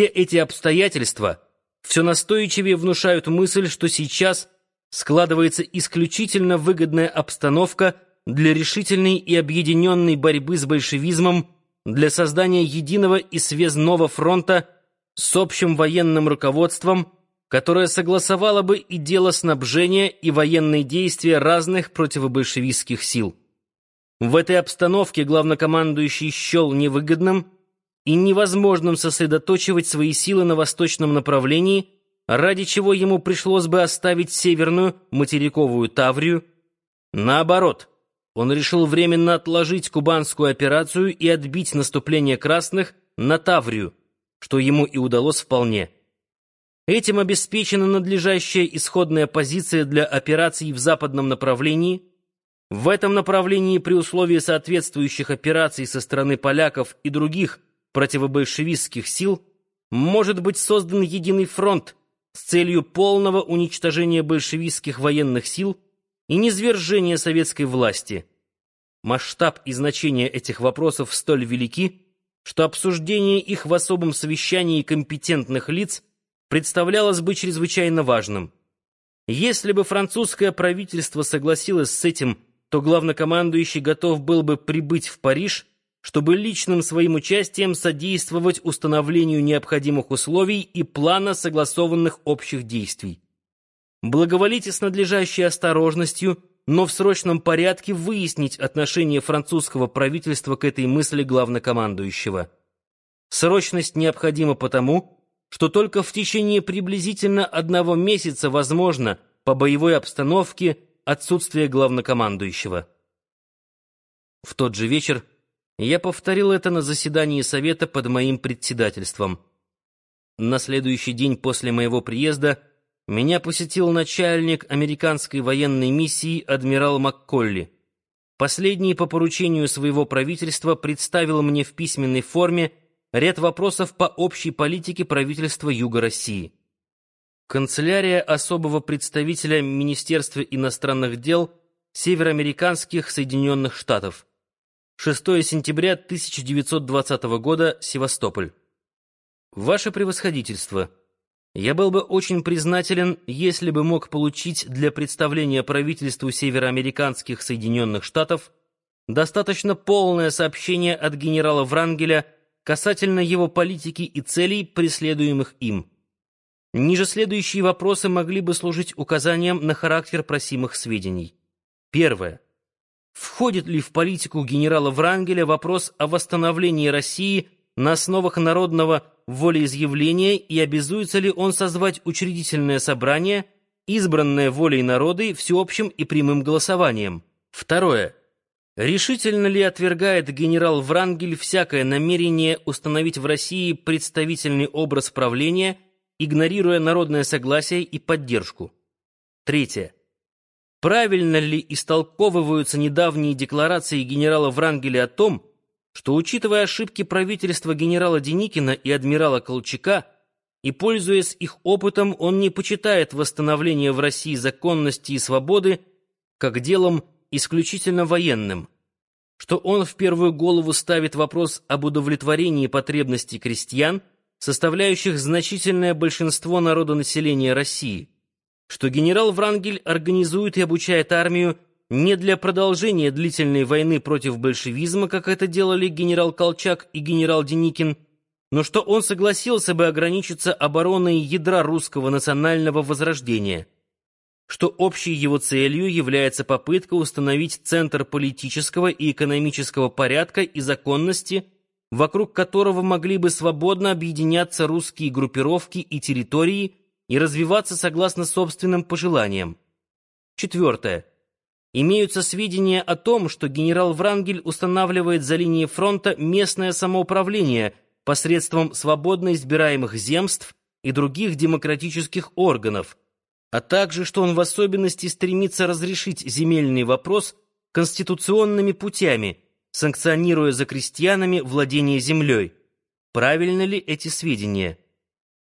Все эти обстоятельства все настойчивее внушают мысль, что сейчас складывается исключительно выгодная обстановка для решительной и объединенной борьбы с большевизмом, для создания единого и связного фронта с общим военным руководством, которое согласовало бы и дело снабжения, и военные действия разных противобольшевистских сил. В этой обстановке главнокомандующий счел невыгодным и невозможным сосредоточивать свои силы на восточном направлении, ради чего ему пришлось бы оставить северную материковую Таврию. Наоборот, он решил временно отложить кубанскую операцию и отбить наступление красных на Таврию, что ему и удалось вполне. Этим обеспечена надлежащая исходная позиция для операций в западном направлении. В этом направлении при условии соответствующих операций со стороны поляков и других противобольшевистских сил может быть создан единый фронт с целью полного уничтожения большевистских военных сил и низвержения советской власти. Масштаб и значение этих вопросов столь велики, что обсуждение их в особом совещании компетентных лиц представлялось бы чрезвычайно важным. Если бы французское правительство согласилось с этим, то главнокомандующий готов был бы прибыть в Париж, чтобы личным своим участием содействовать установлению необходимых условий и плана согласованных общих действий. Благоволите с надлежащей осторожностью, но в срочном порядке выяснить отношение французского правительства к этой мысли главнокомандующего. Срочность необходима потому, что только в течение приблизительно одного месяца возможно по боевой обстановке отсутствие главнокомандующего. В тот же вечер я повторил это на заседании Совета под моим председательством. На следующий день после моего приезда меня посетил начальник американской военной миссии адмирал Макколли. Последний по поручению своего правительства представил мне в письменной форме ряд вопросов по общей политике правительства Юга России. Канцелярия особого представителя Министерства иностранных дел Североамериканских Соединенных Штатов. 6 сентября 1920 года, Севастополь. Ваше превосходительство, я был бы очень признателен, если бы мог получить для представления правительству североамериканских Соединенных Штатов достаточно полное сообщение от генерала Врангеля касательно его политики и целей, преследуемых им. Ниже следующие вопросы могли бы служить указанием на характер просимых сведений. Первое. Входит ли в политику генерала Врангеля вопрос о восстановлении России на основах народного волеизъявления и обязуется ли он созвать учредительное собрание, избранное волей народа всеобщим и прямым голосованием? Второе. Решительно ли отвергает генерал Врангель всякое намерение установить в России представительный образ правления, игнорируя народное согласие и поддержку? Третье. Правильно ли истолковываются недавние декларации генерала Врангеля о том, что, учитывая ошибки правительства генерала Деникина и адмирала Колчака, и, пользуясь их опытом, он не почитает восстановление в России законности и свободы как делом исключительно военным, что он в первую голову ставит вопрос об удовлетворении потребностей крестьян, составляющих значительное большинство народонаселения России, что генерал Врангель организует и обучает армию не для продолжения длительной войны против большевизма, как это делали генерал Колчак и генерал Деникин, но что он согласился бы ограничиться обороной ядра русского национального возрождения – что общей его целью является попытка установить центр политического и экономического порядка и законности, вокруг которого могли бы свободно объединяться русские группировки и территории и развиваться согласно собственным пожеланиям. Четвертое. Имеются сведения о том, что генерал Врангель устанавливает за линией фронта местное самоуправление посредством свободно избираемых земств и других демократических органов – а также, что он в особенности стремится разрешить земельный вопрос конституционными путями, санкционируя за крестьянами владение землей. Правильно ли эти сведения?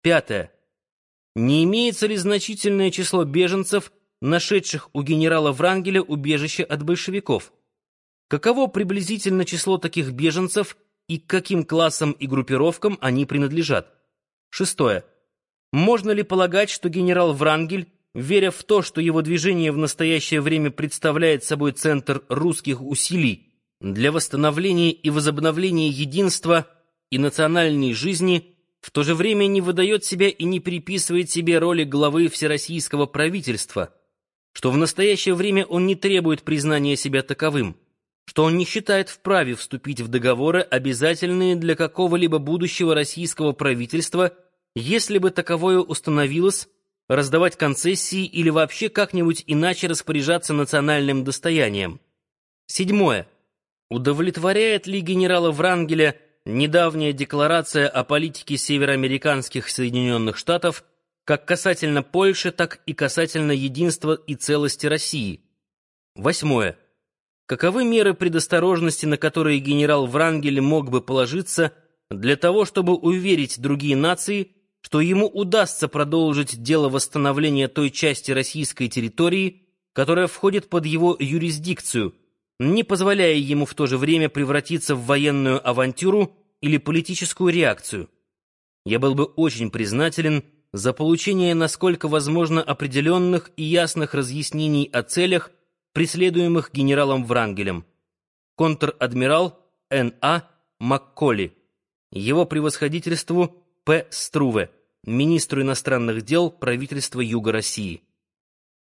Пятое. Не имеется ли значительное число беженцев, нашедших у генерала Врангеля убежище от большевиков? Каково приблизительно число таких беженцев и к каким классам и группировкам они принадлежат? Шестое. Можно ли полагать, что генерал Врангель, веря в то, что его движение в настоящее время представляет собой центр русских усилий для восстановления и возобновления единства и национальной жизни, в то же время не выдает себя и не приписывает себе роли главы всероссийского правительства, что в настоящее время он не требует признания себя таковым, что он не считает вправе вступить в договоры, обязательные для какого-либо будущего российского правительства, если бы таковое установилось, раздавать концессии или вообще как-нибудь иначе распоряжаться национальным достоянием. Седьмое. Удовлетворяет ли генерала Врангеля недавняя декларация о политике североамериканских Соединенных Штатов как касательно Польши, так и касательно единства и целости России? Восьмое. Каковы меры предосторожности, на которые генерал Врангель мог бы положиться для того, чтобы уверить другие нации, что ему удастся продолжить дело восстановления той части российской территории, которая входит под его юрисдикцию, не позволяя ему в то же время превратиться в военную авантюру или политическую реакцию. Я был бы очень признателен за получение, насколько возможно, определенных и ясных разъяснений о целях, преследуемых генералом Врангелем. Контр-адмирал Н.А. Макколи. Его превосходительству П. Струве, министру иностранных дел правительства Юга России.